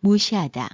무시하다.